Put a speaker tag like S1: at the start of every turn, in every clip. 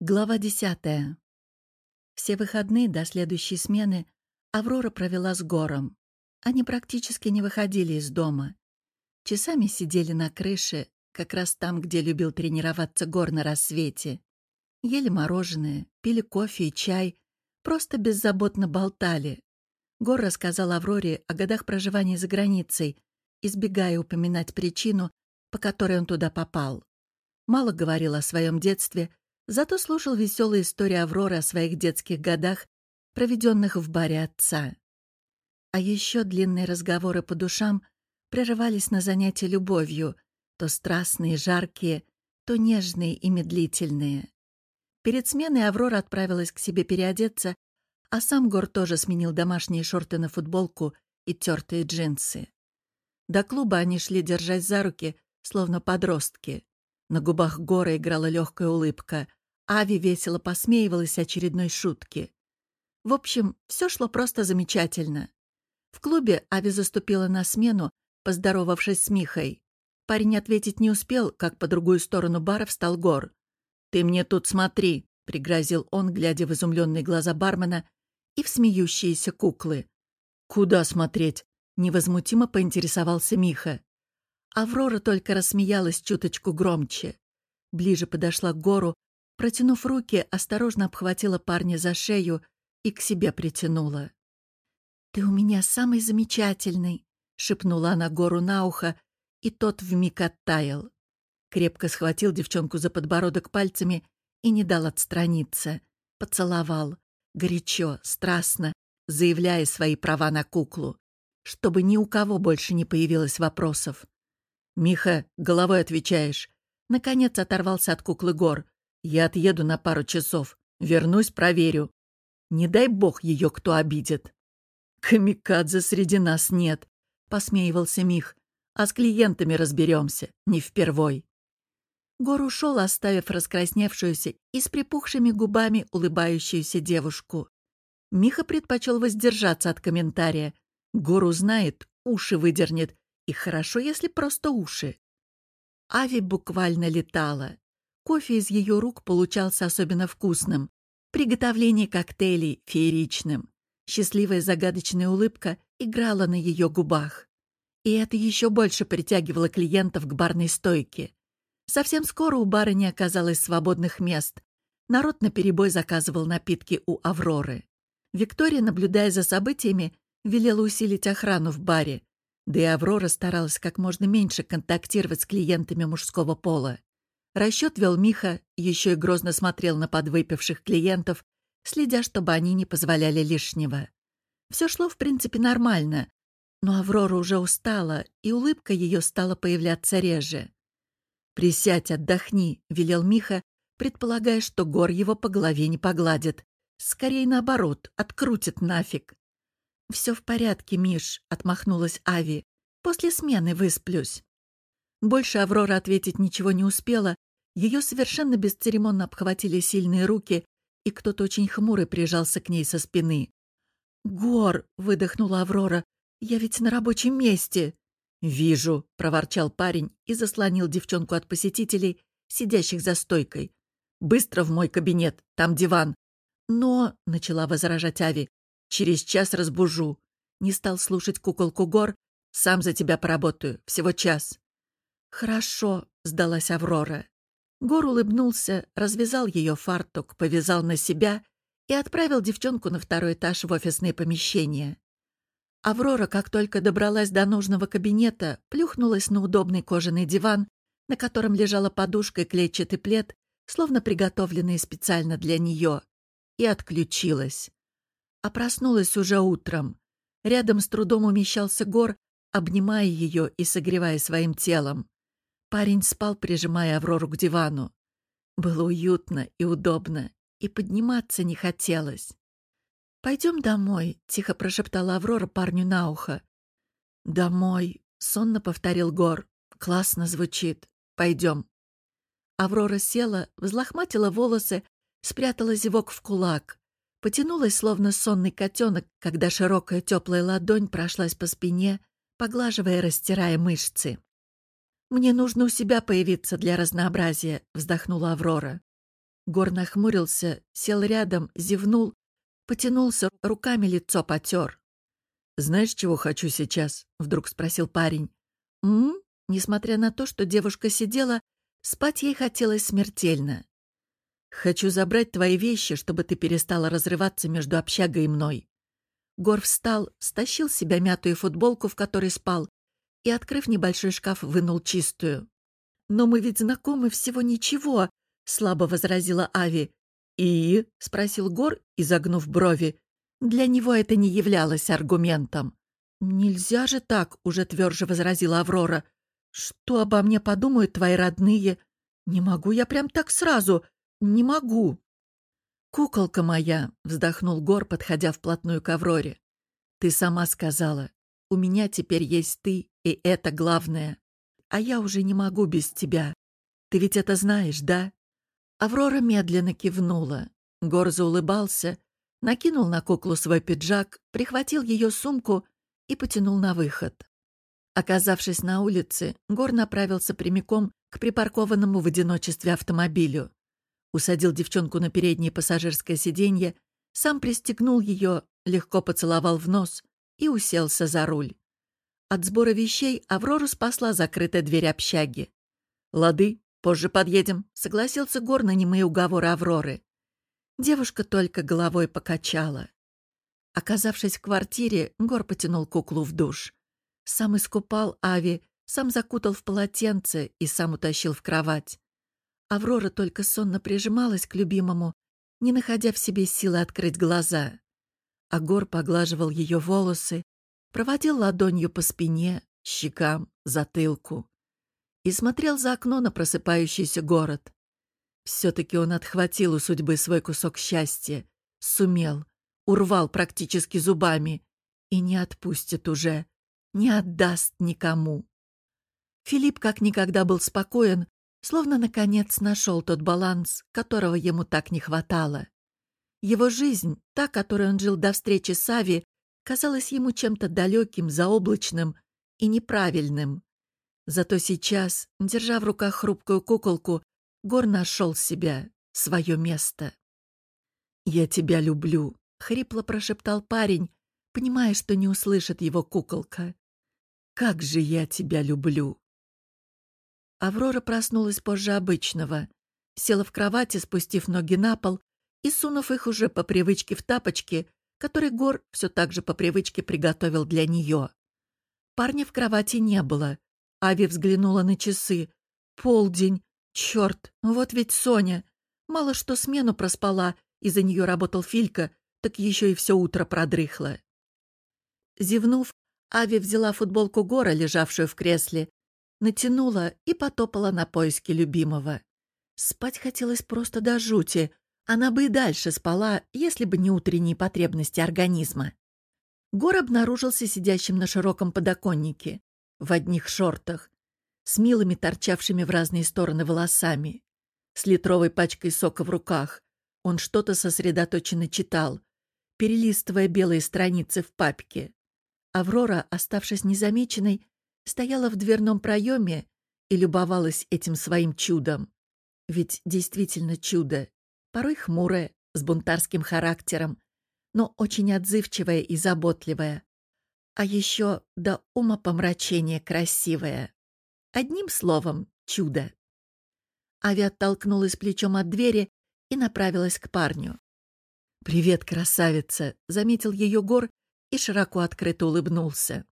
S1: Глава десятая. Все выходные до следующей смены Аврора провела с Гором. Они практически не выходили из дома. Часами сидели на крыше, как раз там, где любил тренироваться Гор на рассвете. Ели мороженое, пили кофе и чай, просто беззаботно болтали. Гор рассказал Авроре о годах проживания за границей, избегая упоминать причину, по которой он туда попал. Мало говорил о своем детстве — Зато слушал веселые истории Авроры о своих детских годах, проведенных в баре отца. А еще длинные разговоры по душам прерывались на занятия любовью, то страстные, жаркие, то нежные и медлительные. Перед сменой Аврора отправилась к себе переодеться, а сам Гор тоже сменил домашние шорты на футболку и тертые джинсы. До клуба они шли, держась за руки, словно подростки. На губах Гора играла легкая улыбка, Ави весело посмеивалась очередной шутки. В общем, все шло просто замечательно. В клубе Ави заступила на смену, поздоровавшись с Михой. Парень ответить не успел, как по другую сторону бара встал Гор. «Ты мне тут смотри», — пригрозил он, глядя в изумленные глаза бармена и в смеющиеся куклы. «Куда смотреть?» — невозмутимо поинтересовался Миха. Аврора только рассмеялась чуточку громче. Ближе подошла к Гору, Протянув руки, осторожно обхватила парня за шею и к себе притянула. «Ты у меня самый замечательный», — шепнула она гору на ухо, и тот вмиг оттаял. Крепко схватил девчонку за подбородок пальцами и не дал отстраниться. Поцеловал. Горячо, страстно, заявляя свои права на куклу. Чтобы ни у кого больше не появилось вопросов. «Миха, головой отвечаешь». Наконец оторвался от куклы Гор. Я отъеду на пару часов. Вернусь, проверю. Не дай бог ее кто обидит. Камикадзе среди нас нет, посмеивался Мих. А с клиентами разберемся, не впервой. Гор ушел, оставив раскрасневшуюся и с припухшими губами улыбающуюся девушку. Миха предпочел воздержаться от комментария. Гор узнает, уши выдернет, и хорошо, если просто уши. Ави буквально летала. Кофе из ее рук получался особенно вкусным. Приготовление коктейлей — фееричным. Счастливая загадочная улыбка играла на ее губах. И это еще больше притягивало клиентов к барной стойке. Совсем скоро у бара не оказалось свободных мест. Народ наперебой заказывал напитки у Авроры. Виктория, наблюдая за событиями, велела усилить охрану в баре. Да и Аврора старалась как можно меньше контактировать с клиентами мужского пола. Расчет вел Миха, еще и грозно смотрел на подвыпивших клиентов, следя, чтобы они не позволяли лишнего. Все шло, в принципе, нормально, но Аврора уже устала, и улыбка ее стала появляться реже. «Присядь, отдохни», — велел Миха, предполагая, что гор его по голове не погладит. Скорее наоборот, открутит нафиг. «Все в порядке, Миш», — отмахнулась Ави. «После смены высплюсь». Больше Аврора ответить ничего не успела, ее совершенно бесцеремонно обхватили сильные руки, и кто-то очень хмурый прижался к ней со спины. «Гор!» — выдохнула Аврора. «Я ведь на рабочем месте!» «Вижу!» — проворчал парень и заслонил девчонку от посетителей, сидящих за стойкой. «Быстро в мой кабинет, там диван!» «Но...» — начала возражать Ави. «Через час разбужу». Не стал слушать куколку Гор. «Сам за тебя поработаю. Всего час». «Хорошо», — сдалась Аврора. Гор улыбнулся, развязал ее фартук, повязал на себя и отправил девчонку на второй этаж в офисные помещения. Аврора, как только добралась до нужного кабинета, плюхнулась на удобный кожаный диван, на котором лежала подушка и клетчатый плед, словно приготовленные специально для нее, и отключилась. А проснулась уже утром. Рядом с трудом умещался Гор, обнимая ее и согревая своим телом. Парень спал, прижимая Аврору к дивану. Было уютно и удобно, и подниматься не хотелось. «Пойдем домой», — тихо прошептала Аврора парню на ухо. «Домой», — сонно повторил Гор. «Классно звучит. Пойдем». Аврора села, взлохматила волосы, спрятала зевок в кулак. Потянулась, словно сонный котенок, когда широкая теплая ладонь прошлась по спине, поглаживая растирая мышцы. «Мне нужно у себя появиться для разнообразия», — вздохнула Аврора. Гор нахмурился, сел рядом, зевнул, потянулся, руками лицо потер.
S2: «Знаешь, чего хочу сейчас?» — вдруг спросил парень.
S1: «М?», -м Несмотря на то, что девушка сидела, спать ей хотелось смертельно.
S2: «Хочу забрать твои вещи, чтобы ты перестала разрываться между общагой и мной».
S1: Гор встал, стащил себя мятую футболку, в которой спал, и, открыв небольшой шкаф, вынул чистую. «Но мы ведь знакомы всего ничего», — слабо возразила Ави.
S2: «И?» — спросил Гор, изогнув брови.
S1: Для него это не являлось аргументом. «Нельзя же так», — уже тверже возразила Аврора. «Что обо мне подумают твои родные? Не могу я прям так сразу. Не могу».
S2: «Куколка моя», — вздохнул Гор, подходя вплотную к Авроре. «Ты сама сказала. У меня теперь есть ты, и это главное. А я уже не могу без тебя. Ты ведь это знаешь, да?»
S1: Аврора медленно кивнула. Гор заулыбался, накинул на куклу свой пиджак, прихватил ее сумку и потянул на выход. Оказавшись на улице, Гор направился прямиком к припаркованному в одиночестве автомобилю. Усадил девчонку на переднее пассажирское сиденье, сам пристегнул ее, легко поцеловал в нос и уселся за руль. От сбора вещей Аврору спасла закрытая дверь общаги. «Лады, позже подъедем», — согласился Гор на немые уговоры Авроры. Девушка только головой покачала. Оказавшись в квартире, Гор потянул куклу в душ. Сам искупал Ави, сам закутал в полотенце и сам утащил в кровать. Аврора только сонно прижималась к любимому, не находя в себе силы открыть глаза. А Гор поглаживал ее волосы, проводил ладонью по спине, щекам, затылку и смотрел за окно на просыпающийся город. Все-таки он отхватил у судьбы свой кусок счастья, сумел, урвал практически зубами и не отпустит уже не отдаст никому. Филипп как никогда был спокоен, словно наконец нашел тот баланс, которого ему так не хватало. Его жизнь, та, которой он жил до встречи с Ави, казалась ему чем-то далеким, заоблачным и неправильным. Зато сейчас, держа в руках хрупкую куколку, Гор нашел себя, свое место. «Я тебя люблю», — хрипло прошептал парень, понимая, что не услышит его куколка. Как же я тебя люблю!» Аврора проснулась позже обычного, села в кровати, спустив ноги на пол и сунув их уже по привычке в тапочки, который Гор все так же по привычке приготовил для нее. Парня в кровати не было. Ави взглянула на часы. Полдень. Черт, вот ведь Соня. Мало что смену проспала, и за нее работал Филька, так еще и все утро продрыхла. Зевнув, Ави взяла футболку Гора, лежавшую в кресле, натянула и потопала на поиски любимого. Спать хотелось просто до жути. Она бы и дальше спала, если бы не утренние потребности организма. Гор обнаружился сидящим на широком подоконнике, в одних шортах, с милыми торчавшими в разные стороны волосами, с литровой пачкой сока в руках. Он что-то сосредоточенно читал, перелистывая белые страницы в папке. Аврора, оставшись незамеченной, стояла в дверном проеме и любовалась этим своим чудом. Ведь действительно чудо, порой хмурое, с бунтарским характером, но очень отзывчивая и заботливая. А еще до ума помрачения красивая. Одним словом, чудо. Ави оттолкнулась плечом от двери и направилась к парню. «Привет, красавица!» — заметил ее Гор и широко открыто улыбнулся.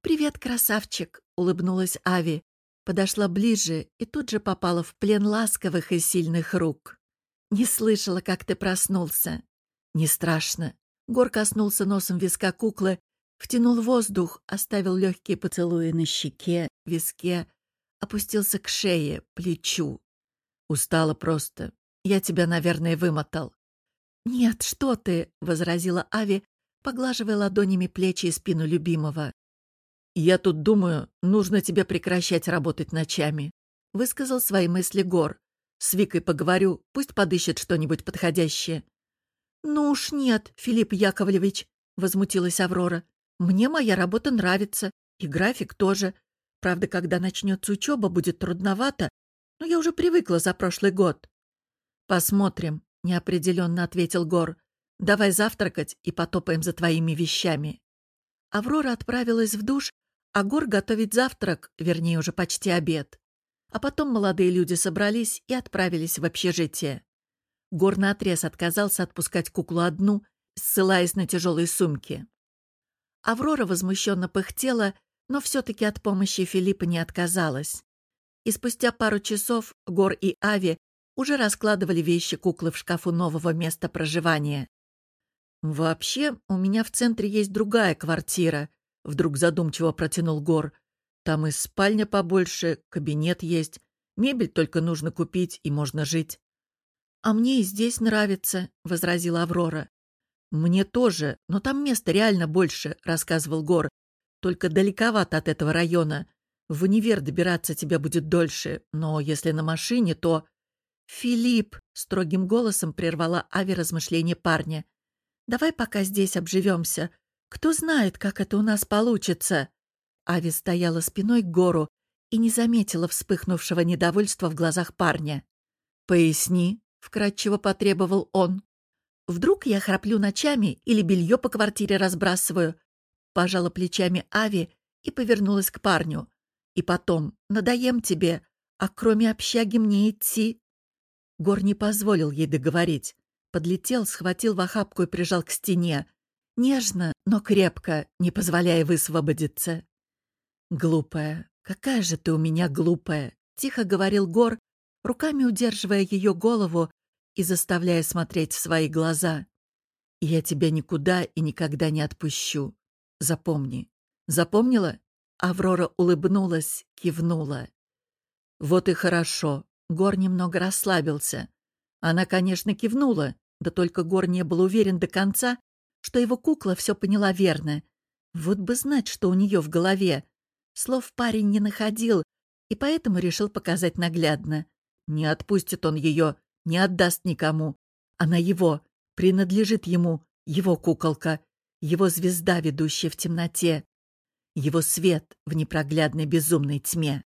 S1: «Привет, красавчик!» — улыбнулась Ави. Подошла ближе и тут же попала в плен ласковых и сильных рук. «Не слышала, как ты проснулся». «Не страшно». Гор коснулся носом виска куклы, втянул воздух, оставил легкие поцелуи на щеке, виске, опустился к шее, плечу. «Устала просто. Я тебя, наверное, вымотал». «Нет, что ты!» — возразила Ави, поглаживая ладонями плечи и спину любимого. «Я тут думаю, нужно тебе прекращать работать ночами», — высказал свои мысли Гор. «С Викой поговорю, пусть подыщет что-нибудь подходящее». «Ну уж нет, Филипп Яковлевич», — возмутилась Аврора. «Мне моя работа нравится, и график тоже. Правда, когда начнется учеба, будет трудновато, но я уже привыкла за прошлый год».
S2: «Посмотрим», — неопределенно ответил Гор. «Давай завтракать и потопаем за твоими вещами».
S1: Аврора отправилась в душ, а Гор готовить завтрак, вернее, уже почти обед. А потом молодые люди собрались и отправились в общежитие. Гор наотрез отказался отпускать куклу одну, ссылаясь на тяжелые сумки. Аврора возмущенно пыхтела, но все-таки от помощи Филиппа не отказалась. И спустя пару часов Гор и Ави уже раскладывали вещи куклы в шкафу нового места проживания.
S2: «Вообще, у меня в центре есть другая квартира», — вдруг задумчиво протянул Гор. «Там и спальня побольше, кабинет есть. Мебель только нужно купить, и можно жить».
S1: «А мне и здесь нравится», — возразила Аврора.
S2: «Мне тоже, но там места реально больше», — рассказывал Гор. «Только далековато от этого района. В универ добираться тебе будет дольше, но если на машине, то...»
S1: «Филипп!» — строгим голосом прервала Ави размышления парня. «Давай пока здесь обживемся. Кто знает, как это у нас получится?» Ави стояла спиной к гору и не заметила вспыхнувшего недовольства в глазах парня.
S2: «Поясни», вкратчиво потребовал он.
S1: Вдруг я храплю ночами или белье по квартире разбрасываю? Пожала плечами Ави и повернулась к парню. И потом, надоем тебе, а кроме общаги мне идти. Гор не позволил ей договорить. Подлетел, схватил в охапку и прижал к стене. Нежно, но крепко, не позволяя высвободиться. «Глупая, какая же ты у меня глупая!» — тихо говорил Гор, руками удерживая ее голову и заставляя смотреть в свои глаза. «Я тебя никуда и никогда не отпущу. Запомни. Запомнила?» Аврора улыбнулась, кивнула. «Вот и хорошо». Гор немного расслабился. Она, конечно, кивнула, да только Гор не был уверен до конца, что его кукла все поняла верно. Вот бы знать, что у нее в голове. Слов парень не находил, и поэтому решил показать наглядно. Не отпустит он ее, не отдаст никому. Она его, принадлежит ему, его куколка, его звезда, ведущая в темноте, его свет в непроглядной безумной тьме.